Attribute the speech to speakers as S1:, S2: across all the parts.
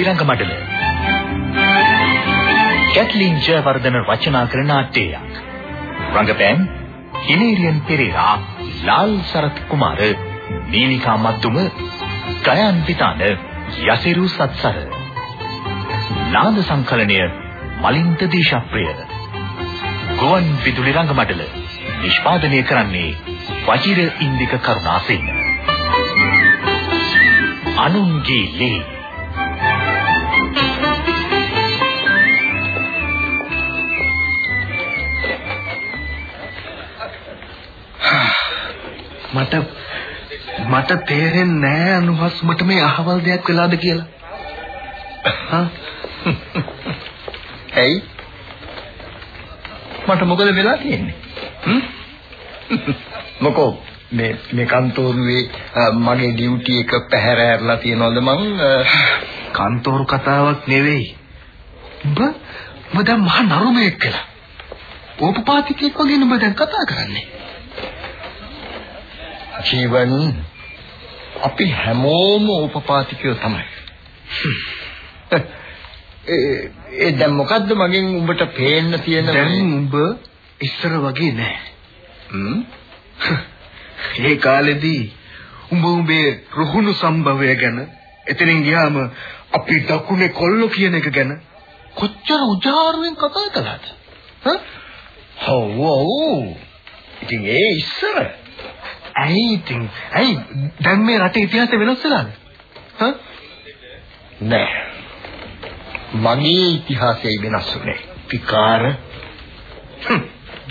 S1: විදුලි රංගමඩල කැට්ලින් ජයවර්ධන රචනා කරන නාට්‍යයක් රංගපෑම් හිනේරියන් පෙරේරා ලාල් සරත් කුමාර නීලිකා මද්දුම ගයන් පිතාන යසිරු සත්සර. නාද සංකලනය මලින්ත දේශප්‍රිය. ගුවන් විදුලි රංගමඩල නිෂ්පාදනය කරන්නේ වජිර ඉන්දික කරුණාසේන. අනුන්ගේ ලේ
S2: මට මට තේරෙන්නේ නෑ අනුහස් මට මේ අහවල් දෙයක් වෙලාද කියලා. හා?
S3: ඇයි? මට මොකද වෙලා තියෙන්නේ? හ්ම්? මොකෝ මේ මේ කන්තෝරුවේ මගේ ඩියුටි එක පැහැර ඇරලා තියනවද මං
S2: කන්තෝරු කතාවක් නෙවෙයි. උඹ උඹ දැන් මහා නරුමෙක් කියලා. ඕපපාතිකෙක් වගේ නුඹ දැන් කතා කරන්නේ.
S3: ජීවන් අපි හැමෝම උපපාතිකයෝ තමයි. ඒ දැන් මොකද්ද මගෙන් උඹට පේන්න තියෙන
S2: දැන් උඹ ඉස්සර වගේ නෑ.
S3: හ්ම්
S2: ඒ කාලෙදී උඹ උඹේ රුහුණු සම්භවය ගැන එතනින් ගියාම අපි දකුණේ කොල්ල කියන එක ගැන කොච්චර උජාරුවෙන් කතා කළාද? හා?
S3: ඔව් ඔව්. ඉතින් ඒ ඉස්සර
S2: ඇයි ඉතින් ඇයි දැන් මේ රටේ ඉතිහාසය වෙනස් වෙලාද? හා?
S3: නෑ. මගේ ඉතිහාසය වෙනස් වුණේ.
S2: විකාර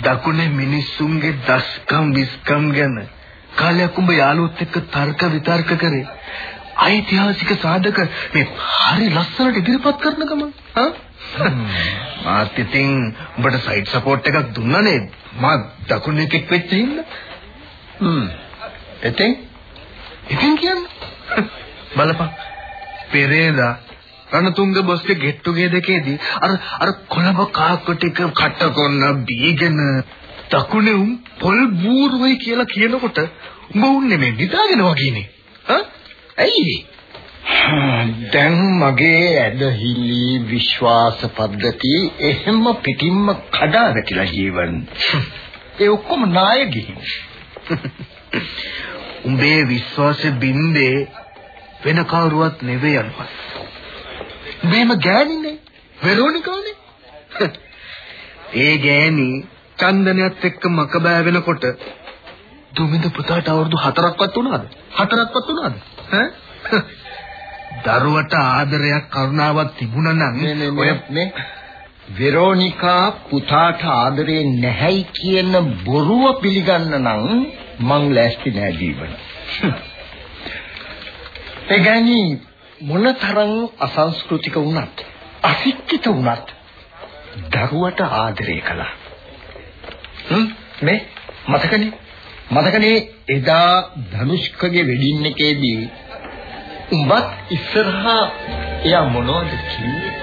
S2: දකුණේ මිනිස්සුන්ගේ දස්කම් විස්කම් ගැන කාලයක් උඹ යාළුවොත් එක්ක තර්ක විතර්ක කරේ. ඓතිහාසික සාධක මේ හරි ලස්සනට ඉදිරිපත් කරන ගමන් හා මාත් ඉතින් උඹට සයිඩ් සපෝට් එකක් දුන්නා නේද? මා දකුණේ එකෙක් වෙච්ච හින්දා.
S3: හ්ම්. එතෙන්?
S2: ඉතින් කියන්නේ? බලපන්. පෙරේදා රණතුංග බොස්ගේ together එකේදී අර අර කොළඹ කාක්ක ටික කට කොන්න බීගෙන දකුණේ උන් පොල් බූරුවයි කියලා කියනකොට උඹ උන්නේ මේ නිදාගෙන වගේනේ. හා ඇයි
S3: දැන් මගේ ඇදහිලි විශ්වාස පද්ධති එහෙම පිටින්ම කඩා වැටිලා ජීවන්. ඒ ඔක්කොම නාය ගිහින්.
S2: උඹේ විශ්වාසෙ බින්දේ වෙන කවුරුවත් නෙවෙයි අනුපත්. උඹේම ගෑණිනේ වෙරෝනිකානේ. ඒ ගෑණි චන්දනයත් එක්ක මක බෑ වෙනකොට දුමින්ද පුතාට අවුරුදු 4ක්වත් වුණාද? 4ක්වත් වුණාද? ඈ? දරුවට ආදරයක් කරුණාවක් තිබුණා නම්
S3: ඔය මේ වෙරෝනිකා පුතාට ආදරේ නැහැයි කියන බොරුව පිළිගන්න නම් මං ලෑස්ති නෑ ජීවන. ඒ ගෑණි මොනතරම් අසංස්කෘතික වුණත් අශික්ෂිත වුණත් දරුවට ආදරය කළා. හ්ම් මේ මතකනේ මතකනේ එදා ධනුෂ්කගේ වෙඩින් එකේදී උඹත් ඉස්සරහා එයා මොනවද කිව්වේ?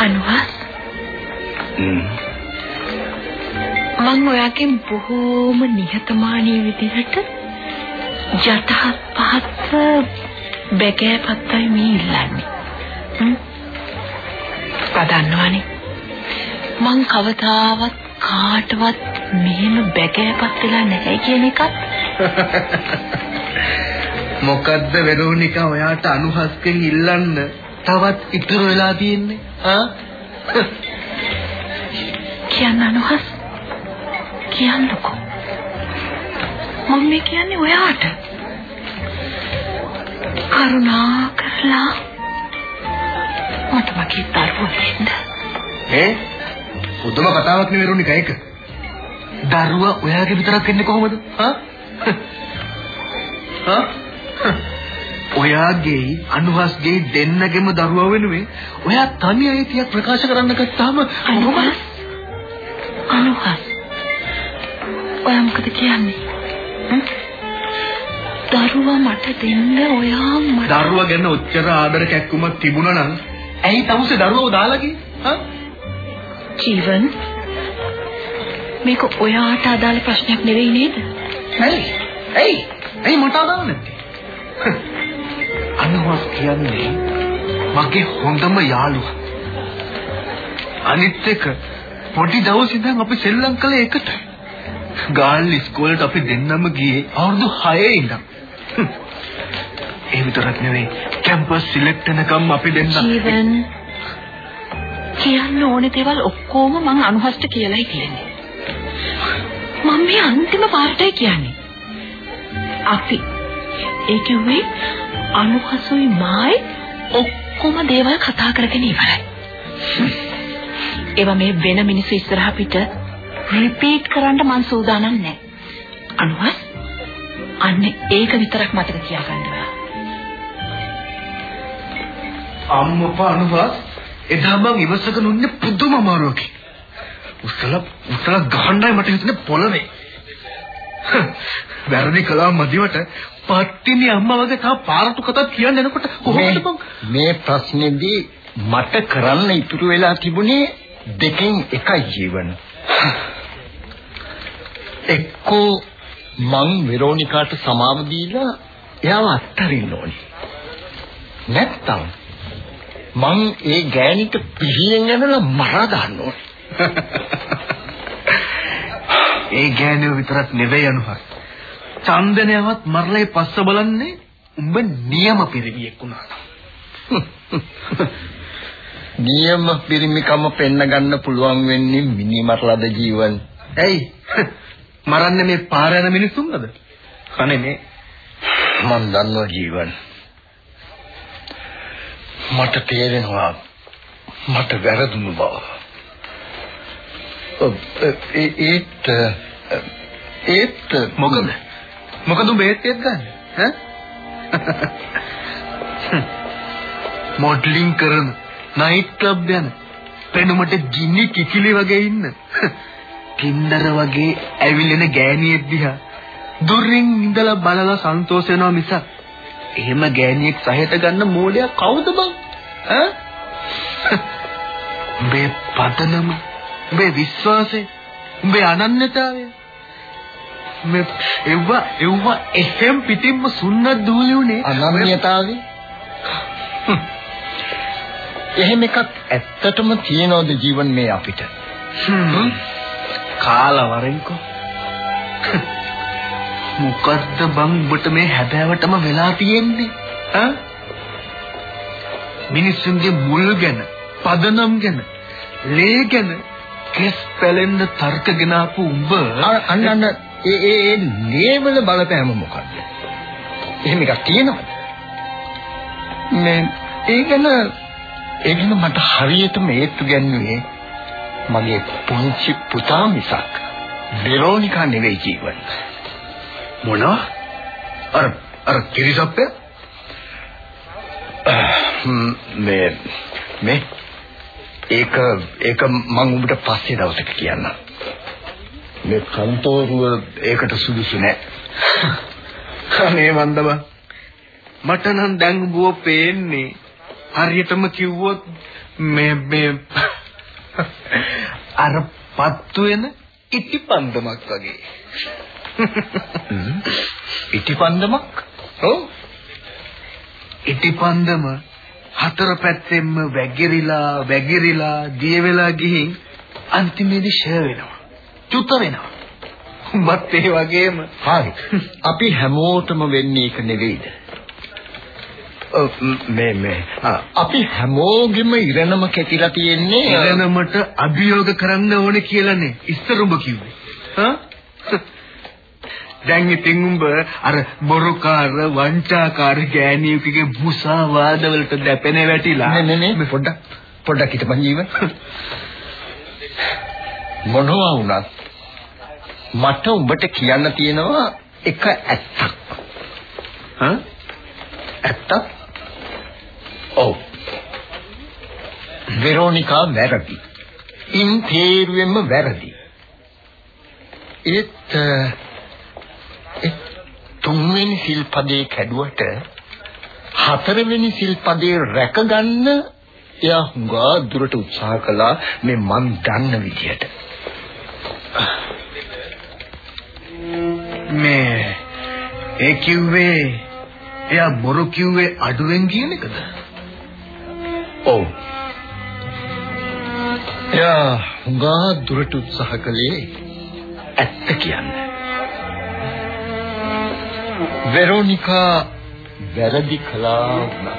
S4: අනුහස් මම ඔයාගෙන් බොහෝම නිහතමානී විදිහට යටහත් පහත්ව බැගෑපත්තයි මේ ඉල්ලන්නේ. පදන්නවනේ. මං කවදාවත් කාටවත් මෙහෙම බැගෑපත් වෙලා නැහැ කියන එකත්
S2: මොකද්ද වෙරෝනිකා ඔයාට අනුහස්කෙන් ඉල්ලන්න තවත් ඉතුරු වෙලා තියෙන්නේ. ආ?
S4: කියන්න අනුහස්. කියන්නකෝ. මම මේ කියන්නේ ඔයාට. කරුණා කරලා මට මගේ දරුවෝ දෙන්න.
S2: ඒ පුදුම කතාවක් නෙවෙයි වෙරෝනිකා ඒක. දරුවා ඔයාගේ විතරක් ඉන්නේ කොහොමද? ආ? ආ ඔයාගේ අනුහස්ගේ දෙන්නගෙම දරුවා වෙනුවෙන් ඔයා තනි අයිතියක් ප්‍රකාශ කරන්න ගත්තාම
S4: අනුහස්. අනුහස්. ඔයා මොකද කියන්නේ? දරුවා මට දෙන්න ඔයා මට
S2: දරුවා ගැන ඔච්චර ආදර කැක්කුමක් තිබුණා නම් ඇයි තමුසේ දරුවව දාලා ගියේ හා?
S4: ජීවන් මේක ඔයාට අදාළ ප්‍රශ්නයක් නෙවෙයි නේද?
S2: ඇයි? ඇයි? ඇයි මට අදාළ නැත්තේ අනුහස් කියන්නේ මගේ හොඳම යාළුවා. අනිත් එක පොඩි දවස් ඉඳන් අපි සෙල්ලම් කළේ එකට. ගාල් ඉස්කෝලේට අපි දෙන්නම ගියේ අවුරුදු 6 ඉඳන්. ඒ විතරක් නෙවෙයි කැම්පස් සිලෙක්ට් වෙනකම් අපි දෙන්න
S4: ජීවන් කියන්න ඕනේ දේවල් ඔක්කොම මං අනුහස්ට කියලායි කියන්නේ. මම මේ අන්තිම පාරටයි කියන්නේ. අපි ඒ කිව්වේ අනුහසුයි මායි ඔක්කොම දේවල් කතා කරගෙන ඉවරයි. ඒවා මේ වෙන මිනිස්සු ඉස්සරහ පිට රිපීට් කරන්න මං සූදානම් නැහැ. අනුහස් අන්න ඒක විතරක් මතක තියාගන්න ඔයා.
S2: අම්මපා අනුහස් එදා මං ඉවසගෙන උන්නේ පුදුම අමාරුවකින්. උස්සල උස්සල ගහන්නයි මට හිතුනේ පොළවේ. වැරදි කළා මදිවට පත්තිනි අම්මා වගේ තා පාරතු කතාවක් කියන්න එනකොට කොහොමද බං
S3: මේ ප්‍රශ්නේදී මට කරන්න ඉතුරු වෙලා තිබුණේ දෙකෙන් එකයි ජීවන. එක්කෝ මං වෙරෝනිකාට සමාව දීලා එයාව අත්තරින්න ඕනේ. නැත්තම් මං ඒ ගෑණිට පිහියෙන් යනලා මරා දාන්න ඕනේ.
S2: ඒ ගෑනියෝ විතරක් නෙවෙයි අනුහස්. චන්දනයවත් මරලයි පස්ස බලන්නේ උඹ නියම පිරිවියෙක් වුණා.
S3: නියම පිරිමිකම පෙන්න ගන්න පුළුවන් වෙන්නේ මිනි මරලාද ජීවන්.
S2: ඇයි? මරන්නේ මේ පාර යන මිනිස්සුන්ද? අනේ මේ
S3: මන් දන්නවා ජීවන්. මට තේරෙනවා මට වැරදුණු බව. ඒත් ඒත්
S2: මොකද? මොකද උඹ ඒත් ඒත් ගන්න? ඈ? මොඩලින් කරන නයිට් ක්ලබ් යන පෙනුමට ගිනි කිකිලි වගේ ඉන්න කින්දර වගේ ඇවිලෙන ගෑණියෙක් දිහා දුරින් ඉඳලා බලලා සන්තෝෂ වෙනවා මිසක් එහෙම ගෑණියෙක් සහිත ගන්න මෝඩයා කවුද බං ඈ මේ පදනම මේ විශ්වාසය මේ අනන්‍යතාවය. මේ එව්ව එව්ව එහෙම් පිටින්ම සුන්නත් දූලි උනේ.
S3: අනන්‍යතාවය? එහෙම එකක් ඇත්තටම තියනවද ජීවන් මේ අපිට?
S2: කාලා වරෙන්කෝ. මොකද්ද බං ඔබට මේ හැබෑවටම වෙලා තියෙන්නේ? ඈ? මිනිස්සුන්ගේ මුල් ගැන පදනම් ගැන ලේ ගැන කෙස් පැලෙන්න තර්ක ගෙන ආපු උඹ
S3: අන්න අන්න. ඒ ඒ ඒ ලේවල බලපෑම මොකද්ද? එහෙම එකක් තියෙනවද? මේ ඒ ගැන ඒ ගැන මට හරියටම ඒත්තු ගැන්නුවේ මගේ පුංචි පුතා මිසක්. වෙරෝනිකා නෙවෙයි ජීවන්.
S2: මොනවා? අර අර කිරිසප්පය?
S3: මේ මේ ඒක ඒක මම උඹට පස්සේ දවසක කියන්නම් මේ කන්තෝරුව ඒකට සුදුසු නෑ.
S2: අනේ මන්දබ මට නම් දැන් බෝ පේන්නේ හරියටම කිව්වොත් මේ මේ අර පත්තු වෙන ඉටිපන්දමක් වගේ.
S3: ඉටිපන්දමක්? ඔව්.
S2: ඉටිපන්දම හතර පැත්තෙන්ම වැගිරිලා වැගිරිලා දිය වෙලා ගිහින් අන්තිමේදී ෂය වෙනවා. චුත වෙනවා. උඹත් ඒ වගේම.
S3: හරි. අපි හැමෝටම වෙන්නේ ඒක නෙවෙයිද? මේ මේ අපි හැමෝගෙම ඉරණම කැතිලා තියෙන්නේ
S2: ඉරණමට අභියෝග කරන්න ඕනේ කියලානේ ඉස්සර උඹ කිව්වේ. හා? දැන් ඉතින් උඹ අර බොරුකාර වංචාකාර ගෑණියෙකුගේ මුසා වාදවලට දැපෙන වැටිලා.
S3: නේ නේ නේ. පොඩ්ඩක් පොඩ්ඩක් හිටපන් ජීවන මොනවා වුණත් මට උඹට කියන්න තියෙනවා එක ඇත්තක්.
S2: හා?
S3: ඇත්තක්? ඔව්. වෙරෝනිකා වැරදි. ඉන් තේරුවෙන්ම වැරදි. ඒත් තුන්වෙනි සිල්පදේ කැඩුවට හතරවෙනි සිල්පදේ රැකගන්න එයා හුඟා දුරට උත්සාහ කළා මේ මන් දන්න විදියට
S2: මේ ඒ කිව්වේ එයා බොරු කිව්වේ අඩුවෙන් කියන එකද?
S3: ඔව්. එයා හුඟා දුරට උත්සාහ කළේ ඇත්ත කියන්න. වෙරෝනිකා වැරදි කළා වුණා.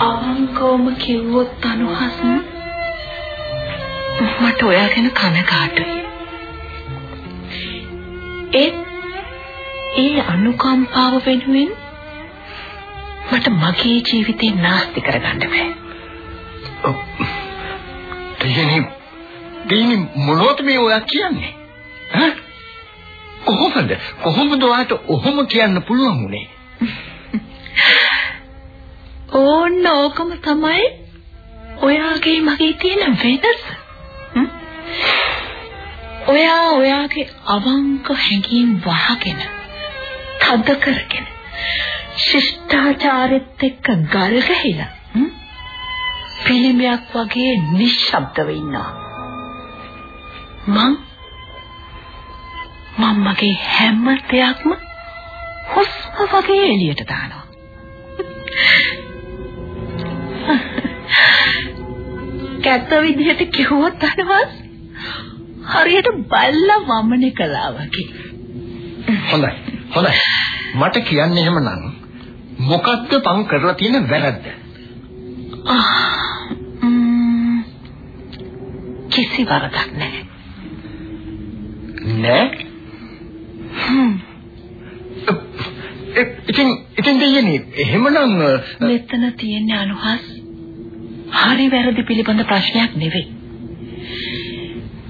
S4: අවංකවම කිව්වොත් අනුහස් මට ඔයා ගැන කනගාටුයි. ඒත් ඒ අනුකම්පාව වෙනුවෙන් මට මගේ ජීවිතේ නාස්ති කරගන්න බෑ.
S3: දෙයනි දෙයනි මොනවද මේ ඔයා කියන්නේ? ඈ? කොහොමද? කොහොමද ඔයාට ඔහොම කියන්න පුළුවන් උනේ?
S4: ඕන්න ඕකම තමයි ඔයාගේ මගේ තියෙන වෙනස. ඔයා ඔයාගේ අවංක හැඟීම් වහගෙන තද කරගෙන ශිෂ්ටාචාරෙත් එක්ක ගල් ගහිලා පිළිමයක් වගේ නිශ්ශබ්දව ඉන්නවා. මං මම මගේ හැම දෙයක්ම හුස්ම වගේ එළියට දානවා. කැත විදිහට කිව්වොත් අනවස් හරියට බල්ලා වමනේ කළා වගේ.
S3: හොඳයි. හොඳයි. මට කියන්න එහෙමනම් මොකද්ද පන් කරලා තියෙන වැරද්ද?
S4: කිසි වරදක් නැහැ.
S3: නෑ? ඉතින් ඉතින් දෙයනේ එහෙමනම්
S4: මෙතන තියෙන අනුහස් හරි වැරදි පිළිබඳ ප්‍රශ්නයක් නෙවෙයි.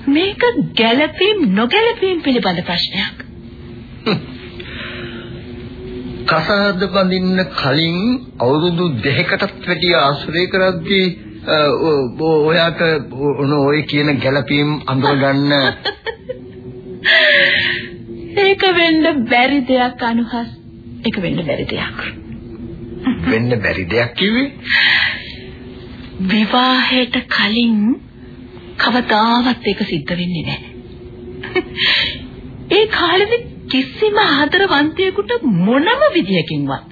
S4: මේක ගැළපීම් නොගැළපීම් පිළිබඳ ප්‍රශ්නයක්.
S3: කසාද බඳින්න කලින් අවුරුදු දෙකකටත් වැඩි ආශ්‍රය කරද්දී ඔයාට ඔය කියන ගැළපීම් අඳුරගන්න
S4: ඒක වෙන්න බැරි දෙයක් අනුහස්. ඒක වෙන්න බැරි දෙයක්.
S3: වෙන්න බැරි දෙයක් කිව්වේ?
S4: විවාහයට කලින් කවදාවත් ඒක සිද්ධ වෙන්නේ නැහැ. ඒ කාලෙදි කිසිම ආදරවන්තයෙකුට මොනම විදියකින්වත්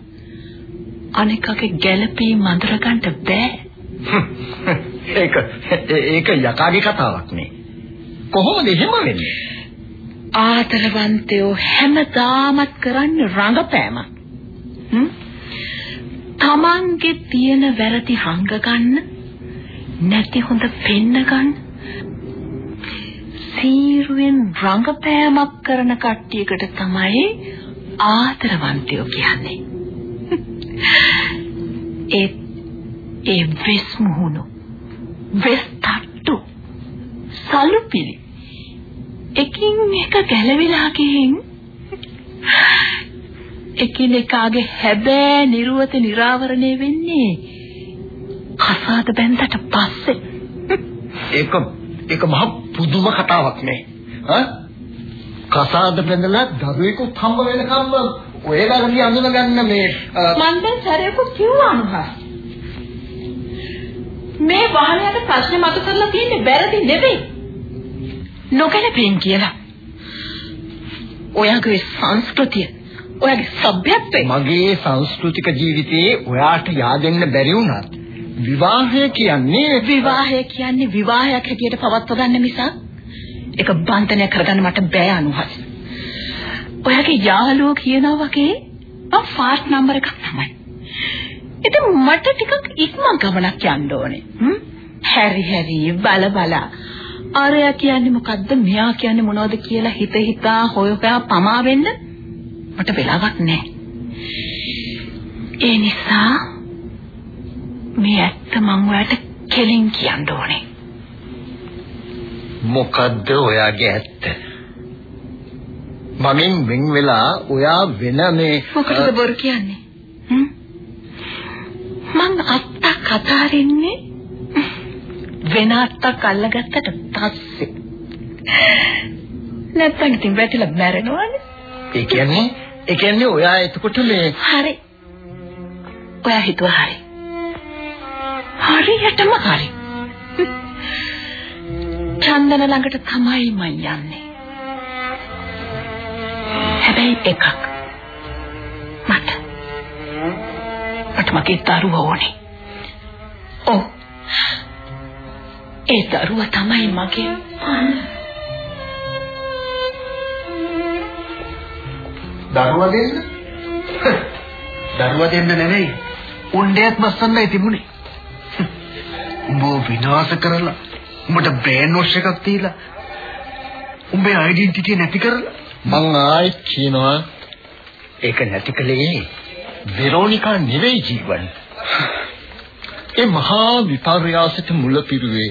S4: අනිකගේ ගැළපීම් අඳුරගන්න බෑ.
S3: ඒක ඒක යකාගේ කතාවක් නේ. කොහොමද එහෙම වෙන්නේ?
S4: ආදරවන්තයෝ හැමදාමත් කරන්නේ රඟපෑම. තමන්ගේ තියෙන වැරදි හංග ගන්න නැති හොඳ පෙන්න ගන්න සීරුවෙන් රඟපෑමක් කරන කට්ටියකට තමයි ආදරවන්තයෝ කියන්නේ. ඒ ඒ වෙස් මුහුණු වෙස් තට්ටු සලුපිලි එකින් එක ගැලවිලා ගින් එකිනෙකාගේ හැබෑ නිර්වත නිරාවරණය වෙන්නේ කසාද බැන්දට පස්සේ.
S3: ඒක ඒක මහ පුදුම කතාවක් නේ. ඈ? කසාද බැඳලා දරුවෙකුත් හම්බ වෙනකම්ම ඔය ළඟදී අඳුනගන්න මේ
S4: මම දැන් සරේකු කිව්වා අනුහස් මේ වාහනයට ප්‍රශ්න මතු කරලා තියෙන්නේ වැරදි නෙවෙයි නොගැලපෙන් කියලා ඔයාගේ සංස්කෘතිය ඔයාගේ සભ્યත්වය
S3: මගේ සංස්කෘතික ජීවිතයේ ඔයාට yaadෙන්න බැරි වුණත් විවාහය කියන්නේ
S4: විවාහය කියන්නේ විවාහයක් හැටියට පවත්ව ගන්න මිසක් ඒක බන්ධනය කරගන්න මට බෑ අනුහස්. ඔයාගේ යාළුවෝ කියනවා වගේ මම ෆාස්ට් නම්බර් එකක් තමයි. ඉතින් මට ටිකක් ඉක්මන් ගමනක් යන්න ඕනේ. හැරි හැරි බල බල ආරයා කියන්නේ මොකද්ද මෙයා කියන්නේ මොනවද කියලා හිත හිතා හොය හොයා පමා වෙන්න මට වෙලාවක් නැහැ. ඒ නිසා මේ ඇත්ත මං ඔයාලට කෙලින් කියන්න ඕනේ.
S3: මොකද්ද ඔයාගේ ඇත්ත? මමින් වෙන් වෙලා ඔයා වෙන මේ
S4: මොකටද බොරු කියන්නේ? මං අත්තක් අතාරින්නේ වෙන අත්තක් අල්ලගත්තට පස්සේ. නැත්තම් ඉතින් වැටිලා මැරෙනවනේ.
S3: ඒ කියන්නේ ඒ කියන්නේ ඔයා එතකොට මේ
S4: හරි. ඔයා හිතුවා හරි. හරියටම හරි. චන්දන ළඟට තමයි මං යන්නේ. හැබැයි එකක් මට මට මගේ දරුවා ඕනේ. ඔව්. ඒ දරුවා තමයි මගේ
S2: දරුවා දෙන්න? දරුවා දෙන්න නෙවෙයි. උණ්ඩයක් මස්සන්නයි තිබුණේ. උඹ විනාශ කරලා උඹට බ්‍රේන් වොෂ් එකක් දීලා උඹේ ඩෙන්ටිටි නැති කරලා
S3: මං ආයෙත් කියනවා ඒක නැති කලේ වෙරෝනිකා නෙවෙයි ජීවන්. ඒ මහා විපර්යාසයට මුල පිරුවේ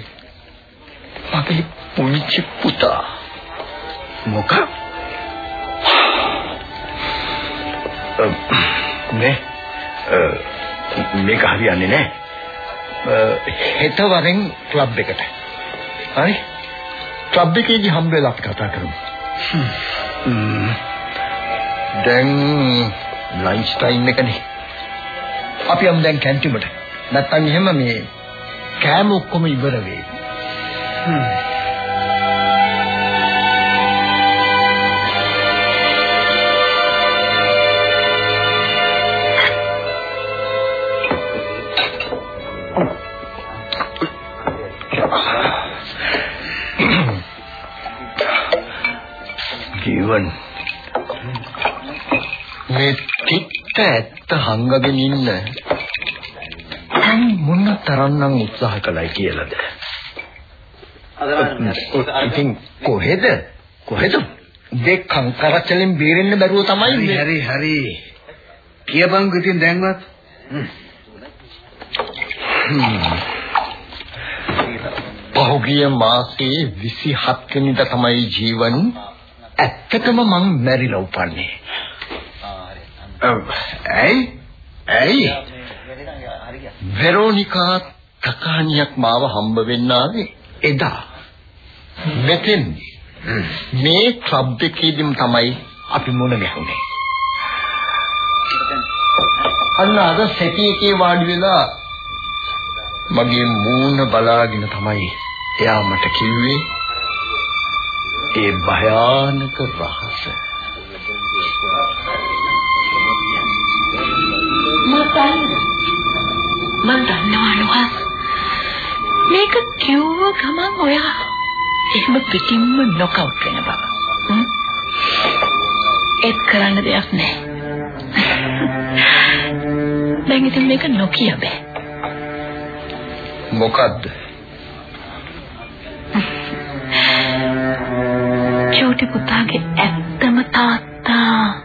S3: අපේ පුංචි පුතා.
S2: මොකක්?
S3: මේ මේක හරියන්නේ නැහැ. හෙට වරෙන් ක්ලබ් එකට. හරි? ක්ලබ් එකේදී හම්බ වෙලා අපි කතා කරමු. දැන් ලන්ච් ටයිම් එකනේ. අපි යමු දැන් කැන්ටිමට. නැත්තම් එහෙම මේ කෑම ඔක්කොම ඉවර වෙයි. ජීවන් මේ තිත්ත ඇත්ත හංගගෙන ඉන්න. මොන තරම්නම් උත්සාහ කළයි කියලාද ඉතින් කොහෙද? කොහෙද? දෙකම් කරච්චලෙන් බේරෙන්න බැරුව තමයි මේ-
S2: හරි හරි. කියපන්කෝ ඉතින් දැන්වත්.
S3: පහුගිය මාසයේ 27 වෙනිදා තමයි ජීවන් ඇත්තටම මං මැරිලා උපන්නේ.
S2: ඇයි? ඇයි?
S3: වෙරෝනිකා කකාණියක් මාව හම්බ වෙන්න ආවේ එදා. මෙතෙන් මේ ක්ලබ් එකේදීම තමයි අපි මුණ ගැහුනේ. අන්න අද සෙටි එකේ වාඩි වෙලා මගේ මූණ බලාගෙන තමයි එයා මට කිව්වේ ඒ භයානක රහස.
S4: මතන්න මන් දන්නවා අනුහස් මේක කිව්ව ගමන් ඔයා එහෙම පිටින්ම නොකවුට් වෙන බව හ්ම්? ඒත් කරන්න දෙයක් නැහැ දැන් ඉතින් මේක නොකිය බෑ
S3: මොකද්ද?
S4: චූටි පුතාගේ ඇත්තම තාත්තා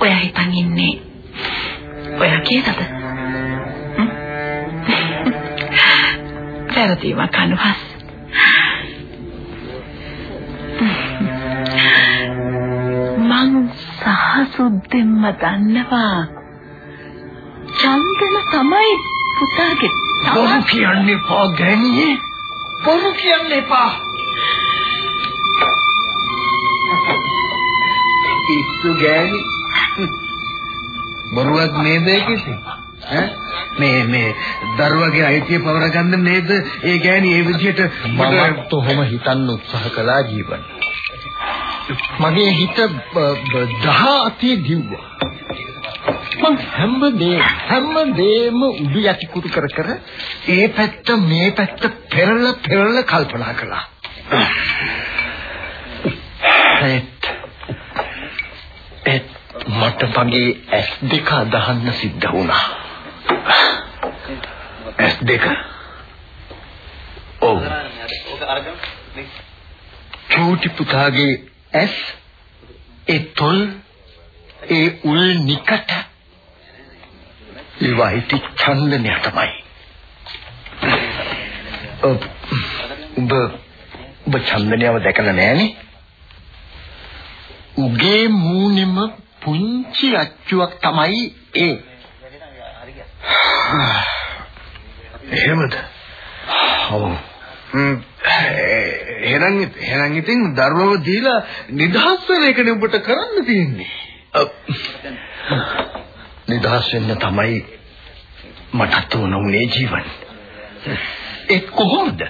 S4: ඔයා හිතන් ඉන්නේ ඔයා හ්ම්? වැරදීමක් අනුහස් සහසුද්දෙන්ම දන්නවා චන්දන තමයි පුතාගේ
S3: බොරු කියන්න එපා ගෑණියේ. බොරු කියන්න එපා.
S2: පිස්සු ගෑනි බොරුවක් නේද ඒකෙසි ඈ මේ මේ දරුවගේ අයිතිය පවර ගන්න නේද ඒ ගෑණි ඒ විදිහට
S3: මමත් ඔහොම හිතන්න උත්සාහ කළා ජීවන්. මගේ හිත බ- බ- දහ අතේ දිව්වා. මං හැමදේ හැමදේම උඩු යටි කුරු කර කර ඒ පැත්ත මේ පැත්ත පෙරල පෙරල කල්පනා කළා. ඒත් ඒත් මට මගේ ඇස් දෙක අදහන්න සිද්ධ වුණා. ඇස් දෙක? ඔව්. චූටි පුතාගේ ඇස් ඒ තොල් ඒ උල් නිකට ඉවයිටි චන්දනය තමයි. ඔබ ඔබ චන්දනයව දැකලා නැහනේ? උගේ මූණෙම පුංචි අච්චුවක් තමයි ඒ.
S2: එහෙමද
S3: ඔව්.
S2: එහෙනම් එහෙනම් ඉතින් දරුවව දීලා නිදහස් වෙන එකනේ ඔබට කරන්න තියෙන්නේ
S3: නිදහස් වෙන්න තමයි මටත් උන උනේ ජීවන්. ඒ කොහොමද?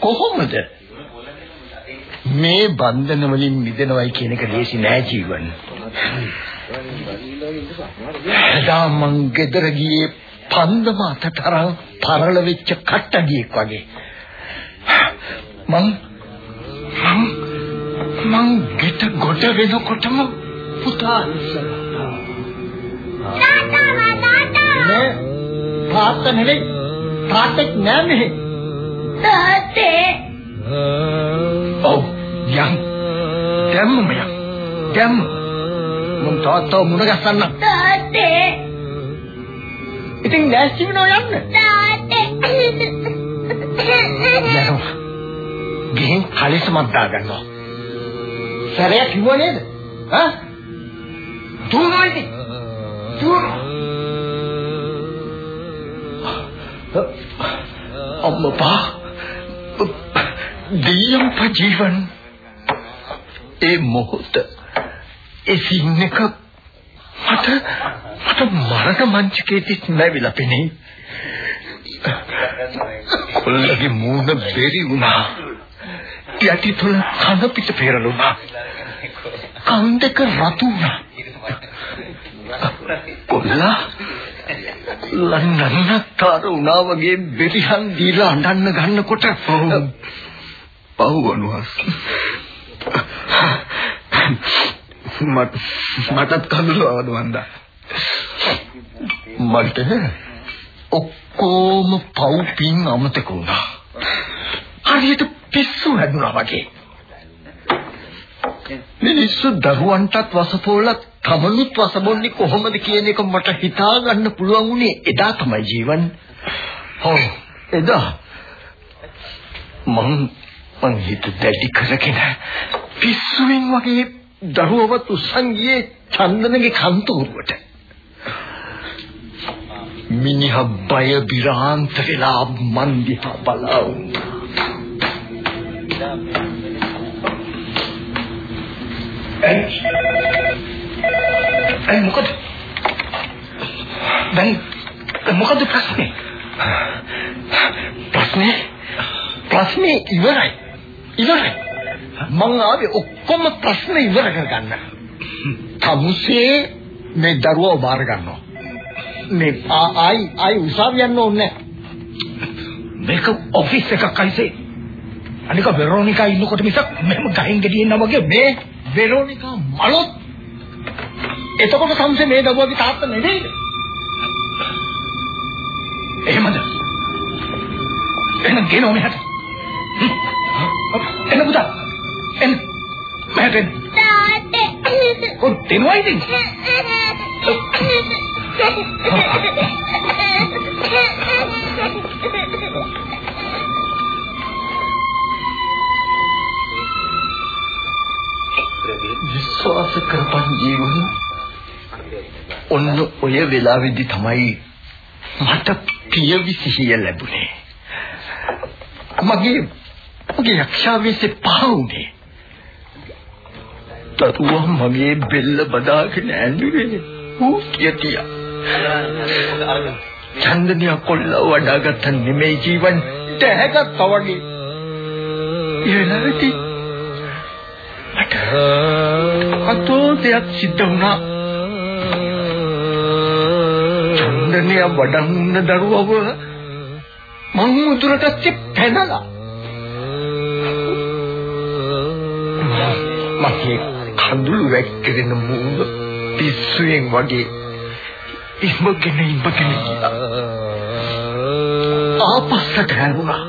S3: කොහොමද? මේ බන්ධන වලින් මිදෙනවයි කියන එක ලේසි නෑ ජීවන්. එදා මං ගෙදර ගියේ පන්දම අතතරන් පරල වෙච්ච කට්ටඩියෙක් වගේ. මං මං මං ගෙට ගොඩ වෙනකොටම පුතා ඉස්සරහා. නෑ තාත්තා නෙවෙයි තාත්තෙක් නෑ මෙහෙ.
S5: තාත්තේ
S3: ඔව් යන් දැම්මම යන් දැම්ම මං තාත්තා මුණ ගැස්සන්න.
S5: තාත්තේ
S3: ඉතින් නැස්ති වෙනවා යන්න.
S5: තාත්තේ
S3: යනවා. ගිහින් කලිසමක් දාගන්නවා. සරයක් කිව්ව නේද? හා? දුවනවා ඉතින්. දුවනවා. අම්මපා දියම් පජීවන් ඒ මොහොත ඒ සින් එක මට මට මරණ මංචකේදී නැවිලා පෙනේ කොල්ලගේ මූණ බෙරි වුණා යටි තුල කන පිට පෙරළුණා කන් දෙක රතු වුණා. කොල්ලා ලන්නන්නතර වුණා වගේ බෙරිහන් දීලා අඬන්න ගන්නකොට
S2: පව් වනුහස් මට මටත් කඳුළු ආවද වන්දා
S3: මට ඔක්කොම පව් පින් අමතක වුණා. හරියට පිස්සු හැදුනා වගේ මිනිස්සු දරුවන්ටත් වසපෝලක් තමනුත් වසබොන්නේ කොහොමද කියන එක මට හිතා ගන්න පුළුවන් උනේ එදා තමයි ජීවන්. ඔව් එදා මං මං හිත දැඩි කරගෙන පිස්සුවෙන් වගේ දරුවවත් උස්සන් ගියේ චන්දනගේ කන්තෝරුවට. මිනිහා බය බිරාන්ත වෙලා මන් දිහා බලා වුණා. ඒ මොකද? දැන් මොකද ප්‍රශ්නේ? ප්‍රශ්නේ ප්‍රශ්නේ ඉවරයි. ඉවරයි. මං ආවේ ඔක්කොම ප්‍රශ්න ඉවර කරගන්න. තමුසේ මේ දරුවව බාර ගන්නවා. මේ ආයි ආයි උසාවිය යන්න ඕනේ මේක ඔෆිස් එකක් අයිසේ. අනික වෙරෝනිකා ඉන්නකොට මිසක් මෙහෙම ගහින් ගෙඩියෙන්න වගේ මේ වෙරෝනිකා මලොත් එතකොට සම්සේ මේ දරුවගේ තාත්තා නෙවෙයිද? එහෙමද? එහෙනම් ගෙනෝ මෙහාට. එන්න පුතා. එන්න. මෙහාට එන්න.
S5: තාත්තේ
S3: කොත් දෙනවා ඉතින්. විශ්වාස කරපන් ජීවන. ඔන්න ඔය වෙලාවේදී තමයි මට පියවි සිහිය ලැබුණේ. මගේ මගේ යක්ෂාවේසේ පහුනේ තරුවා මගේ බෙල්ල බදාගෙන ඇඳුරේ ඌ කියතියා චන්දනිය කොල්ල වඩාගත්ත නෙමෙයි ජීවන්. දැහැගත්තා වගේ ඊළඟට මට අතෝ දෙයක් සිද්ධ වුණා. චන්දනිය වඩන්න දරුවව මං මුදුරට පැනලා මගේ කඳුළු වැක්කිරෙන මූණ පිස්සුවෙන් වගේ ඉඹගෙන ඉඹගෙන ගියා. ආපස්සට හැරුණා.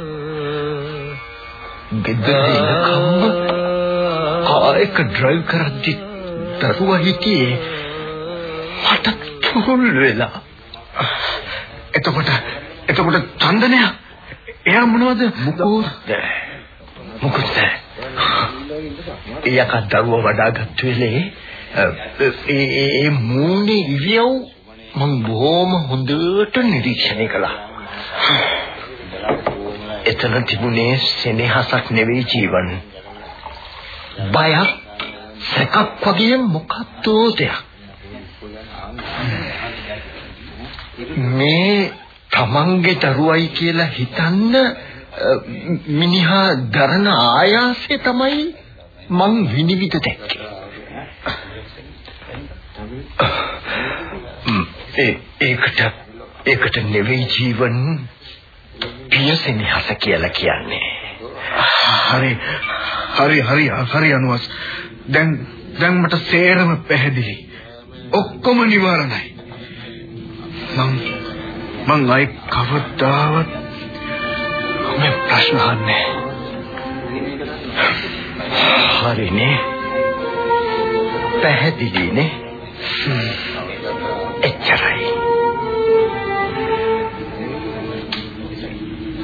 S3: ගෙදර ඉන්නකම්ම කායක ඩ්‍රයිව් කරද්දි දරුවා හිටියේ මට තුල් වෙලා.
S2: එතකොට එතකොට චන්දනය? එයා මොනවද?
S3: මොකද මොකද එයක දරුවා වඩාගත් වෙලේ ඒ ඒ මූණේ ඉරියව් මම බොහොම හොඳට නිරීක්ෂණය කළා. එතන තිබුණේ සෙනෙහසක් නෙවෙයි ජීවන්. බයක් සැකක් වගේ මොකක්ද දෙයක්. මේ තමන්ගේ දරුවයි කියලා හිතන්න මිනිහා දරන ආයාසය තමයි මං විනිවිද දැක්කේ. ඒ ඒකට ඒකට නෙවෙයි ජීවන් පියසෙනිහස කියලා කියන්නේ.
S2: හරි හරි හරි හරි අනුවස්. දැන් දැන් මට සේරම පැහැදිලි. ඔක්කොම නිවාරණයි. මං මං අයි කවදාවත් මේ ප්‍රශ්න අහන්නේ
S3: හරිනේ පැහැදිලිනේ එච්චරයි.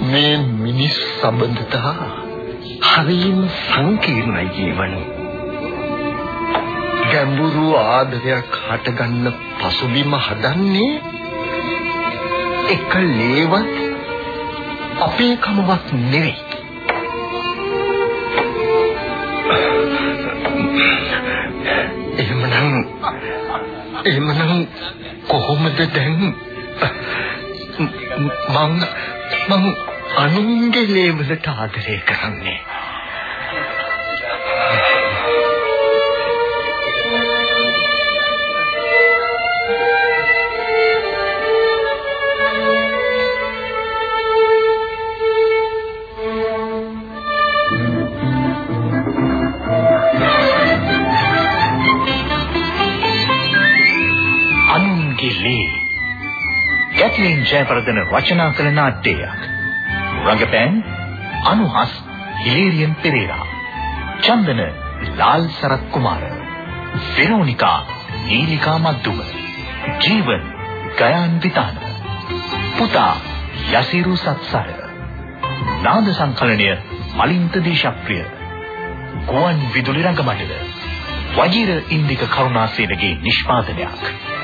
S3: මේ මිනිස් සම්බන්ධතා හරිම සංකීර්ණයි ජීවන. ගැඹුරු ආදරයක් හටගන්න පසුබිම හදන්නේ එක ලේවත් අපේ කමවත් නෙවෙයි. එහෙමනම් එහෙමනම් කොහොමද දැන්? මං මං අනුන්ගේ ලේවලට ආදරය කරන්නේ?
S1: අනුන්ගේ ලේ ගැටලින් ජයවර්ධන රචනා කළ නාට්‍යයක්. රංගපෑම් අනුහස් හිලේරියන් පෙරේරා. චන්දන ලාල් සරත් කුමාර. වෙරෝනිකා නීලිකා මද්දුම. ජීවන් ගයාන් විතාන. පුතා යසිරු සත්සර. නාද සංකලනය මලින්ත දේශප්‍රිය ගුවන් විදුලි රංගමණ්ඩල වජිර ඉන්දික කරුණාසේනගේ නිෂ්පාදනයක්.